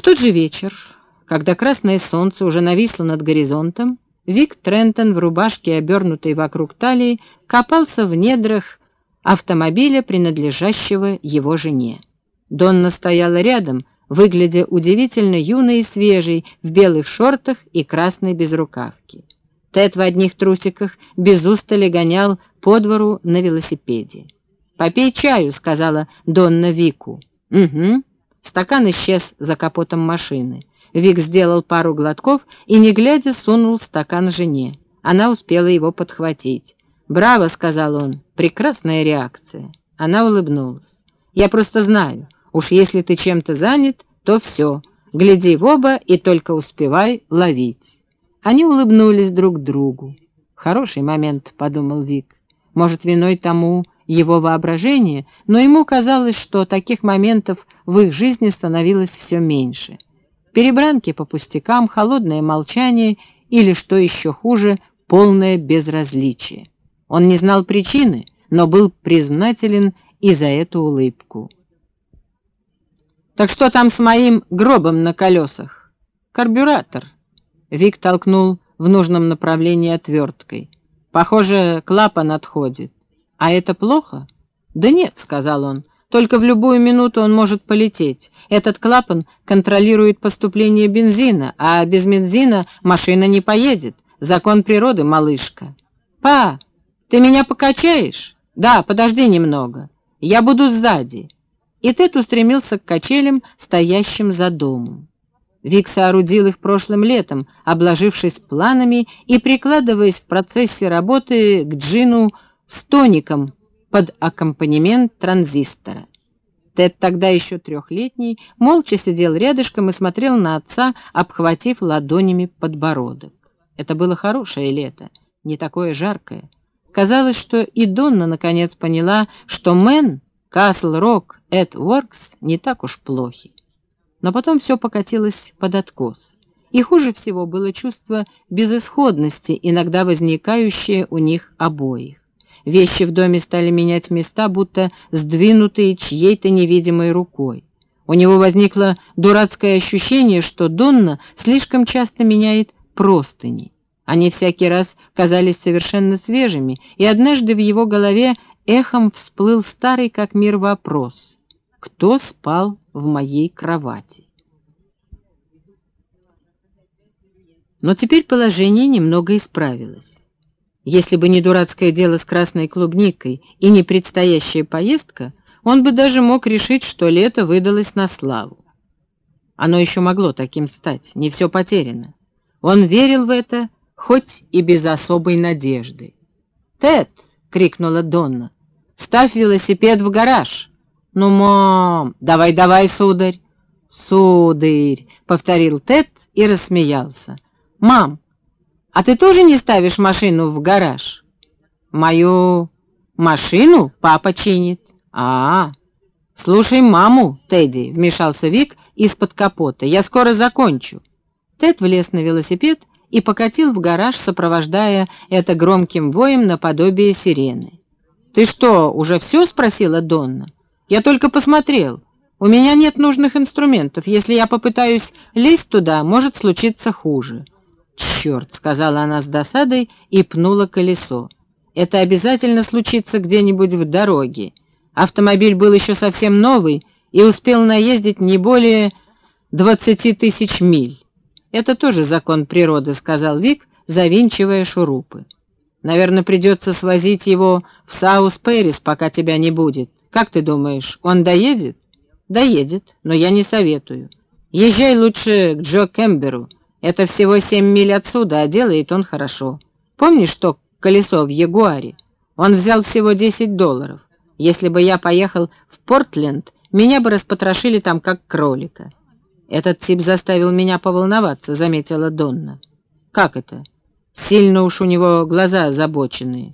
В тот же вечер, когда красное солнце уже нависло над горизонтом, Вик Трентон в рубашке, обернутой вокруг талии, копался в недрах автомобиля, принадлежащего его жене. Донна стояла рядом, выглядя удивительно юной и свежей, в белых шортах и красной безрукавке. Тед в одних трусиках без устали гонял по двору на велосипеде. «Попей чаю», — сказала Донна Вику. «Угу». Стакан исчез за капотом машины. Вик сделал пару глотков и, не глядя, сунул стакан жене. Она успела его подхватить. «Браво!» — сказал он. «Прекрасная реакция». Она улыбнулась. «Я просто знаю, уж если ты чем-то занят, то все. Гляди в оба и только успевай ловить». Они улыбнулись друг другу. «Хороший момент», — подумал Вик. «Может, виной тому его воображение, но ему казалось, что таких моментов в их жизни становилось все меньше». Перебранки по пустякам, холодное молчание или, что еще хуже, полное безразличие. Он не знал причины, но был признателен и за эту улыбку. «Так что там с моим гробом на колесах?» «Карбюратор». Вик толкнул в нужном направлении отверткой. «Похоже, клапан отходит. А это плохо?» «Да нет», — сказал он, только в любую минуту он может полететь. Этот клапан контролирует поступление бензина, а без бензина машина не поедет. Закон природы, малышка. «Па, ты меня покачаешь?» «Да, подожди немного. Я буду сзади». И Тед устремился к качелям, стоящим за домом. Вик соорудил их прошлым летом, обложившись планами и прикладываясь в процессе работы к джину с тоником под аккомпанемент транзистора. Тед, тогда еще трехлетний, молча сидел рядышком и смотрел на отца, обхватив ладонями подбородок. Это было хорошее лето, не такое жаркое. Казалось, что и Донна наконец поняла, что Мэн, Касл Рок, Эд Уоркс не так уж плохи. Но потом все покатилось под откос. И хуже всего было чувство безысходности, иногда возникающее у них обоих. Вещи в доме стали менять места, будто сдвинутые чьей-то невидимой рукой. У него возникло дурацкое ощущение, что Донна слишком часто меняет простыни. Они всякий раз казались совершенно свежими, и однажды в его голове эхом всплыл старый как мир вопрос «Кто спал в моей кровати?» Но теперь положение немного исправилось. Если бы не дурацкое дело с красной клубникой и не предстоящая поездка, он бы даже мог решить, что лето выдалось на славу. Оно еще могло таким стать, не все потеряно. Он верил в это, хоть и без особой надежды. «Тед!» — крикнула Донна. «Ставь велосипед в гараж!» «Ну, мам, давай-давай, сударь!» «Сударь!» — повторил Тед и рассмеялся. «Мам, а ты тоже не ставишь машину в гараж? Мою машину папа чинит. А, -а, слушай маму, Тедди, вмешался Вик из-под капота. Я скоро закончу. Тед влез на велосипед и покатил в гараж, сопровождая это громким воем наподобие сирены. «Ты что, уже все?» — спросила Донна. «Я только посмотрел. У меня нет нужных инструментов. Если я попытаюсь лезть туда, может случиться хуже». «Черт!» — сказала она с досадой и пнула колесо. «Это обязательно случится где-нибудь в дороге. Автомобиль был еще совсем новый и успел наездить не более двадцати тысяч миль. Это тоже закон природы», — сказал Вик, завинчивая шурупы. «Наверное, придется свозить его в Саус-Пэрис, пока тебя не будет. Как ты думаешь, он доедет?» «Доедет, но я не советую. Езжай лучше к Джо Кемберу». Это всего семь миль отсюда, а делает он хорошо. Помнишь то колесо в Ягуаре? Он взял всего десять долларов. Если бы я поехал в Портленд, меня бы распотрошили там как кролика. Этот тип заставил меня поволноваться, заметила Донна. Как это? Сильно уж у него глаза озабоченные.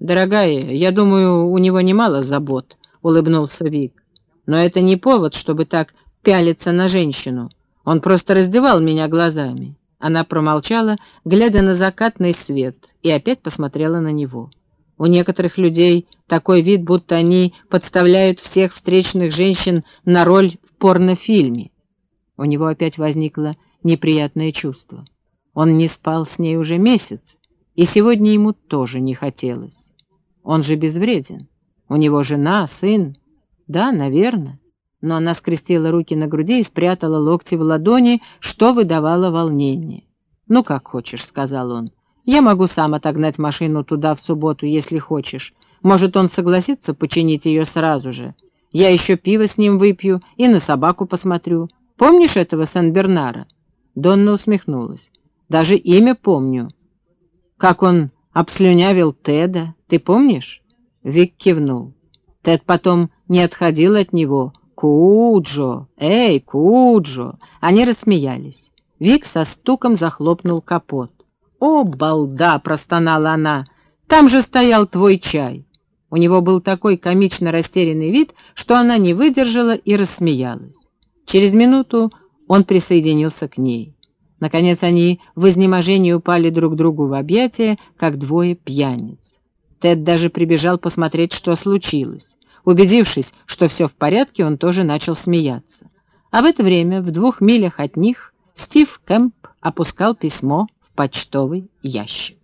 Дорогая, я думаю, у него немало забот, улыбнулся Вик. Но это не повод, чтобы так пялиться на женщину. Он просто раздевал меня глазами». Она промолчала, глядя на закатный свет, и опять посмотрела на него. У некоторых людей такой вид, будто они подставляют всех встречных женщин на роль в порнофильме. У него опять возникло неприятное чувство. Он не спал с ней уже месяц, и сегодня ему тоже не хотелось. Он же безвреден. У него жена, сын. Да, наверное. Но она скрестила руки на груди и спрятала локти в ладони, что выдавало волнение. «Ну, как хочешь», — сказал он. «Я могу сам отогнать машину туда в субботу, если хочешь. Может, он согласится починить ее сразу же. Я еще пиво с ним выпью и на собаку посмотрю. Помнишь этого Сен-Бернара?» Донна усмехнулась. «Даже имя помню. Как он обслюнявил Теда, ты помнишь?» Вик кивнул. Тед потом не отходил от него. «Куджо! Эй, Куджо!» Они рассмеялись. Вик со стуком захлопнул капот. «О, балда!» — простонала она. «Там же стоял твой чай!» У него был такой комично растерянный вид, что она не выдержала и рассмеялась. Через минуту он присоединился к ней. Наконец они в изнеможении упали друг другу в объятия, как двое пьяниц. Тед даже прибежал посмотреть, что случилось. Убедившись, что все в порядке, он тоже начал смеяться. А в это время, в двух милях от них, Стив Кэмп опускал письмо в почтовый ящик.